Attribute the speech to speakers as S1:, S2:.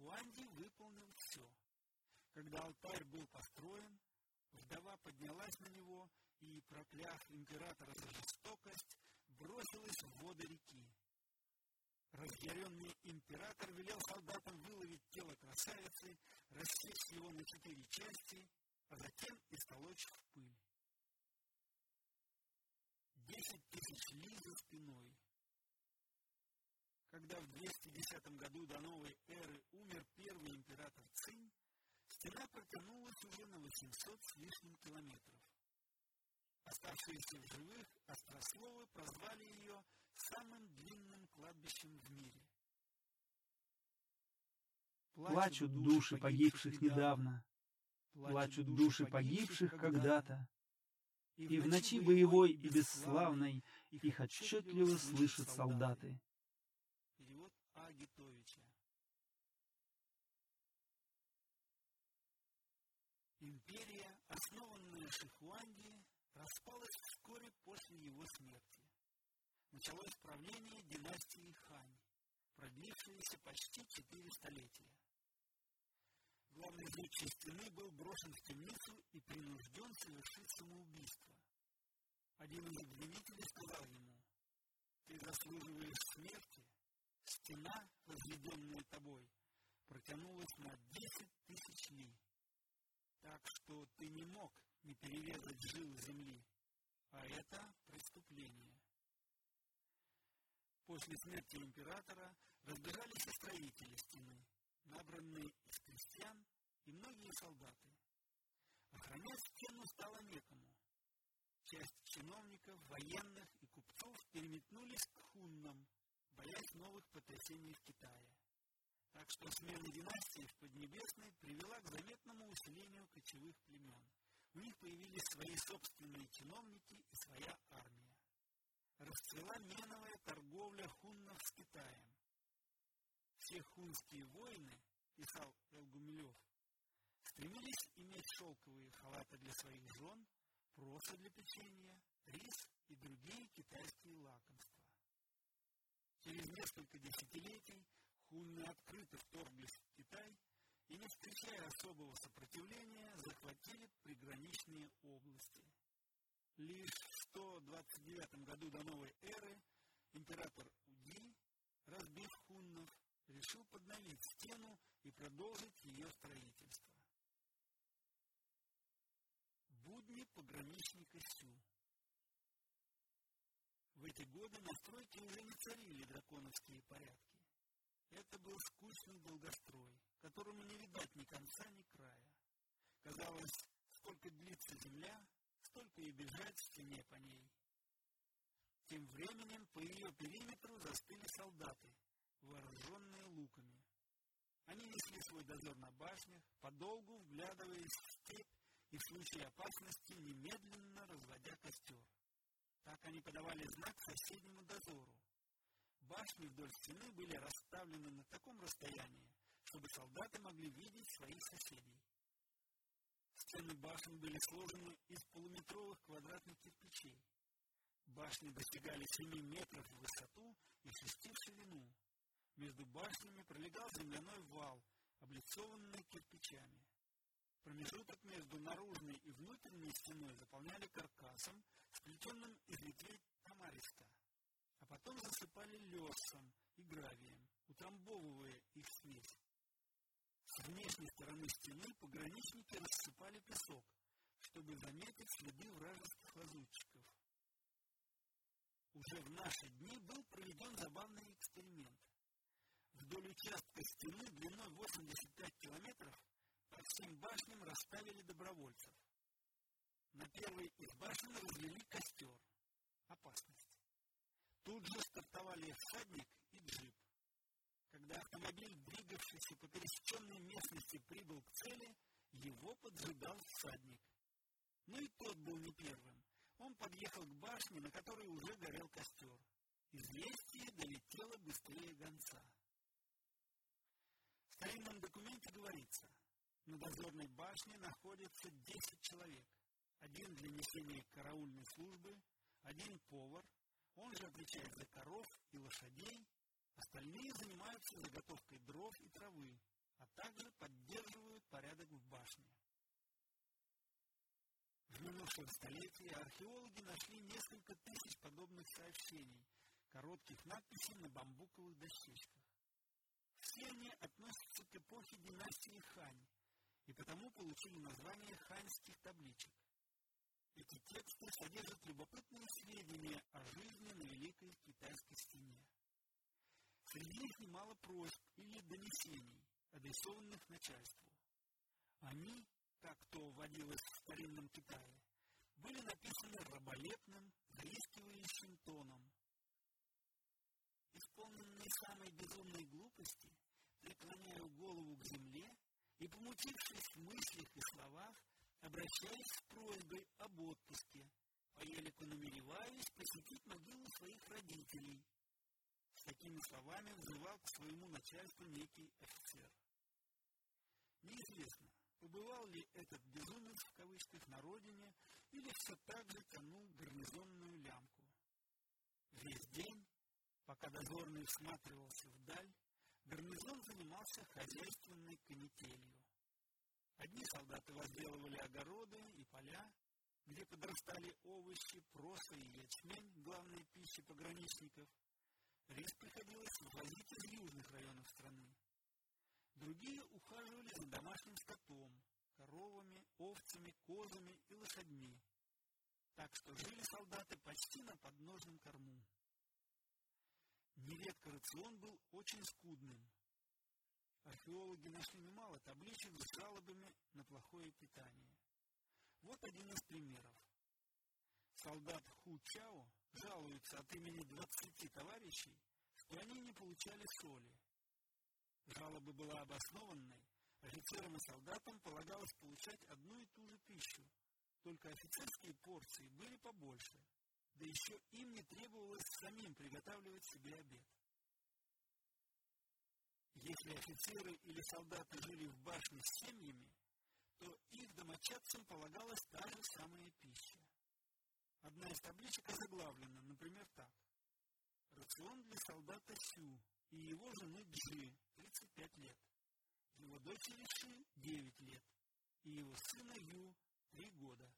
S1: Хуанди выполнил все. Когда алтарь был построен, вдова поднялась на него и, прокляв императора за жестокость, бросилась в воды реки. Разъяренный император велел солдатам выловить тело красавицы, рассечь его на четыре части, а затем истолочь в пыль. Десять тысяч ли за спиной. Когда в 210 году до новой эры умер первый император Цинь, стена протянулась уже на 800 с лишним километров. Оставшиеся в живых острословы прозвали ее самым длинным кладбищем в мире.
S2: Плачут души погибших недавно, плачут души погибших когда-то, и в ночи боевой и бесславной их отчетливо слышат солдаты.
S1: Агитовича. Империя, основанная Шихуанди, распалась вскоре после его смерти. Началось правление династии Хань, продлившееся почти четыре столетия. Главный зодчий стены был брошен в темницу и принужден совершить самоубийство. Один из обвинителей сказал ему, «Ты заслуживаешь смерти. Стена, возведенная тобой, протянулась на десять тысяч ли. Так что ты не мог не перерезать жил земли, а это преступление. После смерти императора разбежались и строители стены, набранные из крестьян и многие солдаты. Охранять стену стало некому. Часть чиновников, военных и купцов переметнулись к хуннам, боясь новых потрясений в Китае. Так что смена династии в Поднебесной привела к заметному усилению кочевых племен. У них появились свои собственные чиновники и своя армия. Расцвела меновая торговля хуннов с Китаем. Все хунские воины, писал Элгумилев, стремились иметь шелковые халаты для своих жен, проса для печенья, рис и другие китайские лакомства. Через несколько десятилетий хунны открыто вторглись в Китай и, не встречая особого сопротивления, захватили приграничные области. Лишь в 129 году до новой эры император Уди, разбив хуннов, решил подновить стену и продолжить ее строительство. Будни пограничника Сю Эти годы на стройке уже не царили драконовские порядки. Это был скучный долгострой, которому не видать ни конца, ни края. Казалось, сколько длится земля, столько и бежать в стене по ней. Тем временем по ее периметру застыли солдаты, вооруженные луками. Они несли свой дозор на башнях, подолгу вглядываясь в степь и в случае опасности немедленно разводя костер. Так они подавали знак соседнему дозору, Башни вдоль стены были расставлены на таком расстоянии, чтобы солдаты могли видеть своих соседей. Стены башен были сложены из полуметровых квадратных кирпичей. Башни достигали 7 метров в высоту и 6 в ширину. Между башнями пролегал земляной вал, облицованный кирпичами. Промежуток между наружной и внутренней стеной заполняли каркасом, сплетенным из ветвей тамариска а потом засыпали лесом и гравием, утрамбовывая их смесь. С внешней стороны стены пограничники рассыпали песок, чтобы заметить следы вражеских лазутчиков. Уже в наши дни был проведен забавный эксперимент. Вдоль участка стены длиной 85 километров расставили добровольцев. На первой из башен развели костер. Опасность. Тут же стартовали всадник и джип. Когда автомобиль, двигавшийся по пересеченной местности, прибыл к цели, его поджидал всадник. Но и тот был не первым. Он подъехал к башне, на которой уже горел костер. Известие долетело быстрее гонца. В старинном документе говорится, на дозорной башне находится 10 человек. Один для несения караульной службы, один повар, он же отвечает за коров и лошадей, остальные занимаются заготовкой дров и травы, а также поддерживают порядок в башне. В минувшем столетии археологи нашли несколько тысяч подобных сообщений, коротких надписей на бамбуковых дощечках. Все они относятся к эпохе династии Хань, и потому получили название ханьских табличек. Эти тексты содержат любопытные сведения о жизни на Великой Китайской стене. Среди них немало просьб или донесений, адресованных начальству. Они, как то водилось в старинном Китае, были написаны раболепным, заискивающим тоном. Исполненные самой безумной глупости, преклоняю голову к земле и, помутившись в мыслях и словах, обращаясь с просьбой об отпуске, по елику намереваюсь посетить могилу своих родителей. С такими словами взывал к своему начальству некий офицер. Неизвестно, побывал ли этот безумец в кавычках на родине или все так же тянул гарнизонную лямку. Весь день, пока дозорный всматривался вдаль, гарнизон занимался хозяйственной канителью. Одни солдаты возделывали огороды и поля, где подрастали овощи, проса и ячмень, главной пищи пограничников. Рис приходилось ввозить из южных районов страны. Другие ухаживали за домашним скотом, коровами, овцами, козами и лошадьми. Так что жили солдаты почти на подножном корму. Нередко рацион был очень скудным, археологи нашли немало табличек с жалобами на плохое питание. Вот один из примеров. Солдат Ху Чао жалуется от имени 20 товарищей, что они не получали соли. Жалоба была обоснованной, офицерам и солдатам полагалось получать одну и ту же пищу, только офицерские порции были побольше, да еще им не требовалось самим приготавливать себе обед. Если офицеры или солдаты жили в башне с семьями, то их домочадцам полагалась та же самая пища. Одна из табличек озаглавлена, например, так. Рацион для солдата Сю и его жены Джи, 35 лет, его дочери Ши, 9 лет, и его сына Ю, 3 года.